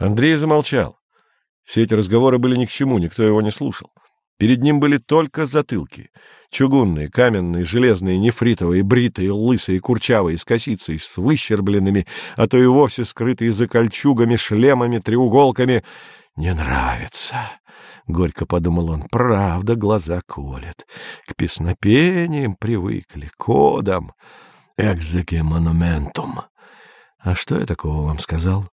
Андрей замолчал. Все эти разговоры были ни к чему, никто его не слушал. Перед ним были только затылки. Чугунные, каменные, железные, нефритовые, бритые, лысые, курчавые, с косицей, с выщербленными, а то и вовсе скрытые за кольчугами, шлемами, треуголками. «Не нравится», — горько подумал он, — «правда, глаза колят. К песнопениям привыкли, кодам. Экзеке монументум. А что я такого вам сказал?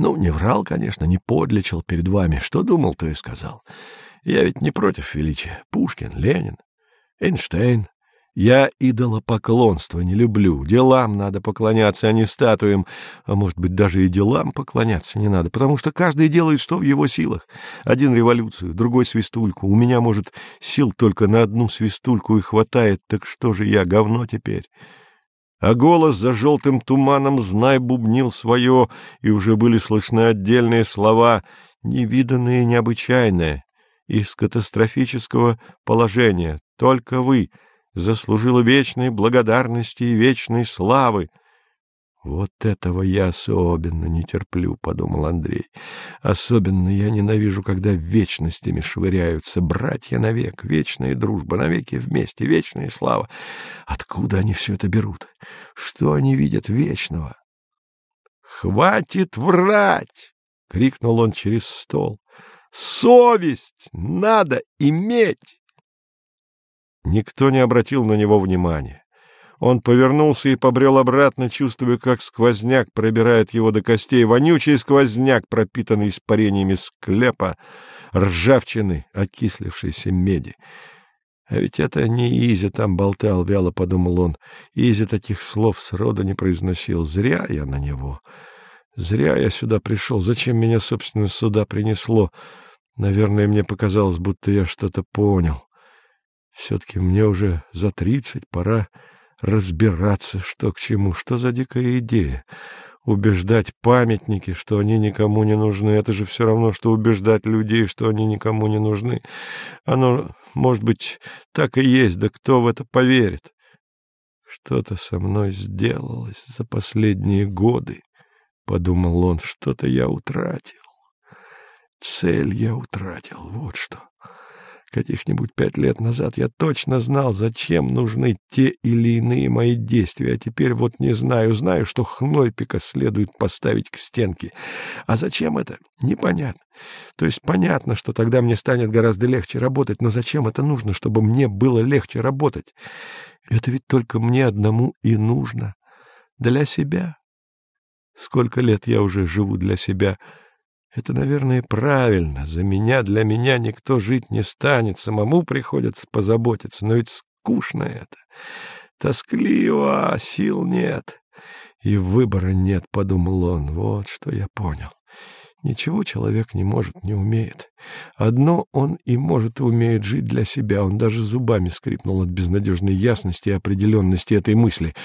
Ну, не врал, конечно, не подлечил перед вами. Что думал, то и сказал. Я ведь не против величия. Пушкин, Ленин, Эйнштейн. Я идолопоклонство не люблю. Делам надо поклоняться, а не статуям. А может быть, даже и делам поклоняться не надо, потому что каждый делает, что в его силах. Один революцию, другой свистульку. У меня, может, сил только на одну свистульку и хватает, так что же я, говно теперь? А голос за желтым туманом знай бубнил свое, и уже были слышны отдельные слова, невиданные необычайные из катастрофического положения. Только вы заслужила вечной благодарности и вечной славы. «Вот этого я особенно не терплю», — подумал Андрей. «Особенно я ненавижу, когда вечностями швыряются. Братья навек, вечная дружба, навеки вместе, вечная слава. Откуда они все это берут? Что они видят вечного?» «Хватит врать!» — крикнул он через стол. Совесть надо иметь! Никто не обратил на него внимания. Он повернулся и побрел обратно, чувствуя, как сквозняк пробирает его до костей, вонючий сквозняк, пропитанный испарениями склепа, ржавчины, окислившейся меди. А ведь это не Изи там болтал, вяло подумал он. Изи таких слов срода не произносил. Зря я на него. Зря я сюда пришел. Зачем меня, собственно, сюда принесло? Наверное, мне показалось, будто я что-то понял. Все-таки мне уже за тридцать, пора разбираться, что к чему. Что за дикая идея? Убеждать памятники, что они никому не нужны. Это же все равно, что убеждать людей, что они никому не нужны. Оно, может быть, так и есть, да кто в это поверит? Что-то со мной сделалось за последние годы, — подумал он, — что-то я утратил. Цель я утратил, вот что. Каких-нибудь пять лет назад я точно знал, зачем нужны те или иные мои действия, а теперь вот не знаю. Знаю, что Хнойпика следует поставить к стенке. А зачем это? Непонятно. То есть понятно, что тогда мне станет гораздо легче работать, но зачем это нужно, чтобы мне было легче работать? Это ведь только мне одному и нужно. Для себя. Сколько лет я уже живу для себя — это, наверное, правильно. За меня, для меня никто жить не станет. Самому приходится позаботиться. Но ведь скучно это. Тоскливо, а сил нет. И выбора нет, — подумал он. Вот что я понял. Ничего человек не может, не умеет. Одно он и может и умеет жить для себя. Он даже зубами скрипнул от безнадежной ясности и определенности этой мысли —